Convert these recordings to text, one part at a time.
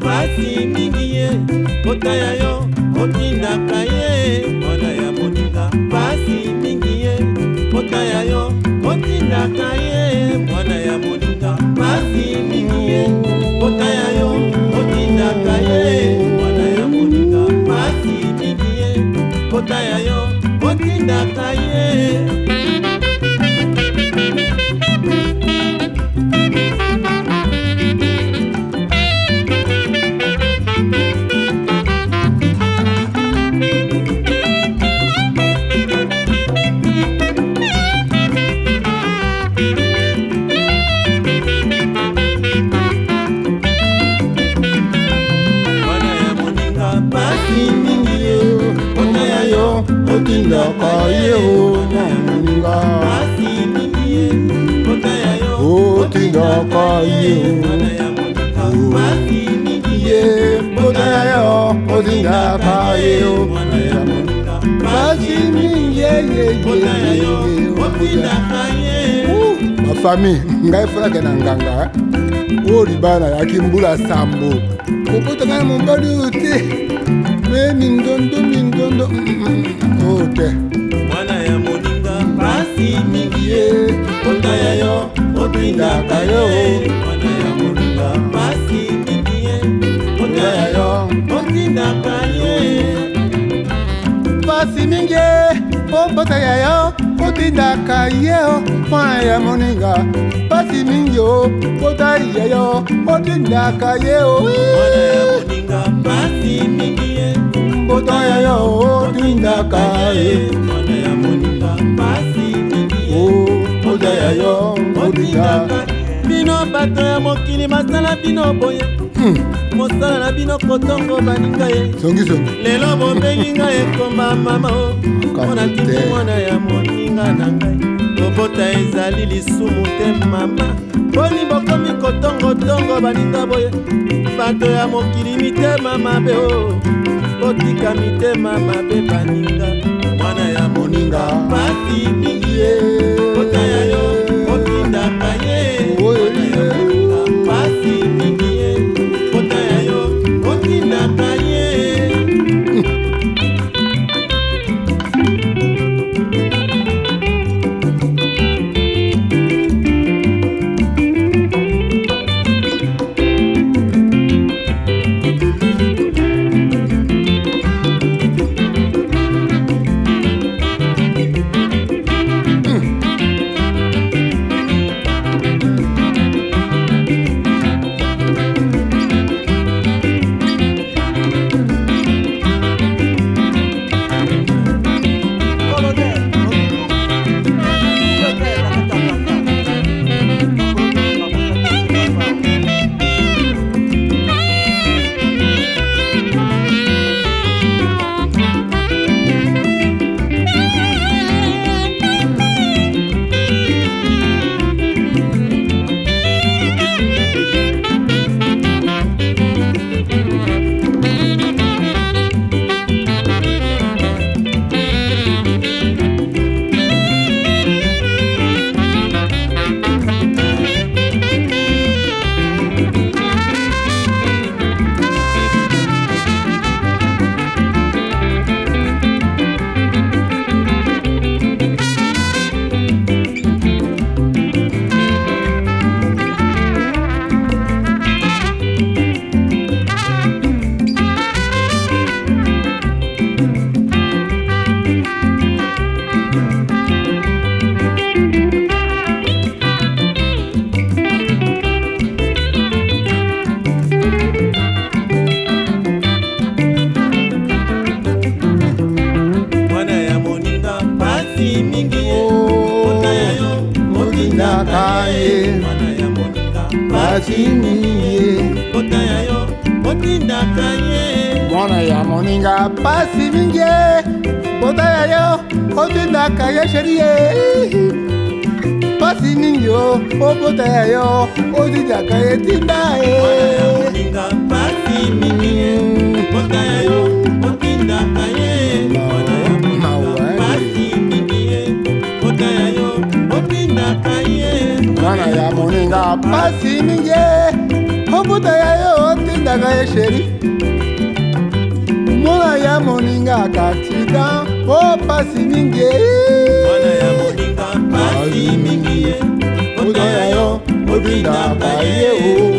pasi mingi ye kota ya yo okindaka ye o na moninga otindaka ye ye mpona ya yo otindaka ye o pasi mingi bafami ngai folake na nganga oyo libala nayaki mbula sambo kokotanga na mobali oyo te me mindondo mindondo mm, mm, o te mwana ya moninga pasi mingi ye kota ya yo otindaka yo mwana ya moninga pasi mingi ye kota ya yo otindaka ye pasi mingi ye po kota ya yo otindaka ye mwana ya moninga pasi mingi o kota ya yo otindaka ye o mwana ya moninga pasi mingi mboto ya yo otindaka ye mwana ya moninga mpasi mingi mboto oh, ya yo otindaka bino bato ya mokili masala bino boye hmm. mosala na bino kotongo baninga ye lelo bobengi ngai ekomba mama o mpona tindi mwana ya moninga na ngai kobota ezali lisumu te mama mponi bokomi kotongotongo baninga boye bato ya mokili mitema mabe o totika mitema mabe baninga mwana ya moninga pati mingi ye kota ya yo kotinda paye masiniye otaya yo otindaka ye mwana ya moninga pasi mingi otaya yo otindaka ye sherie pasi mingi o obotaya yo otindaka ye tinda ye na mpasi mingi kobuta ya yo otindaka ye sheri mwana ya moninga kaksida po pasi mingi pasi mingi ye kobuta ya yo otindaka ye o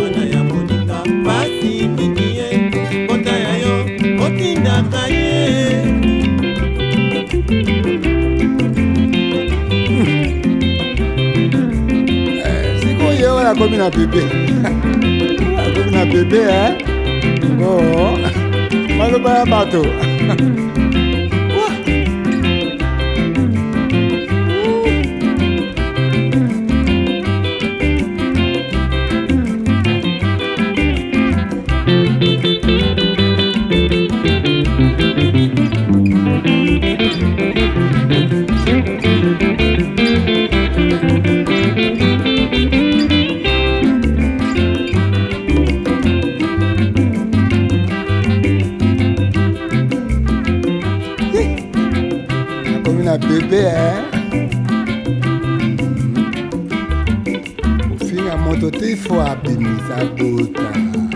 oyo akomi na bebe akomi na bebe e o maloba ya bato bebe kofinga moto te ifo abimisa bota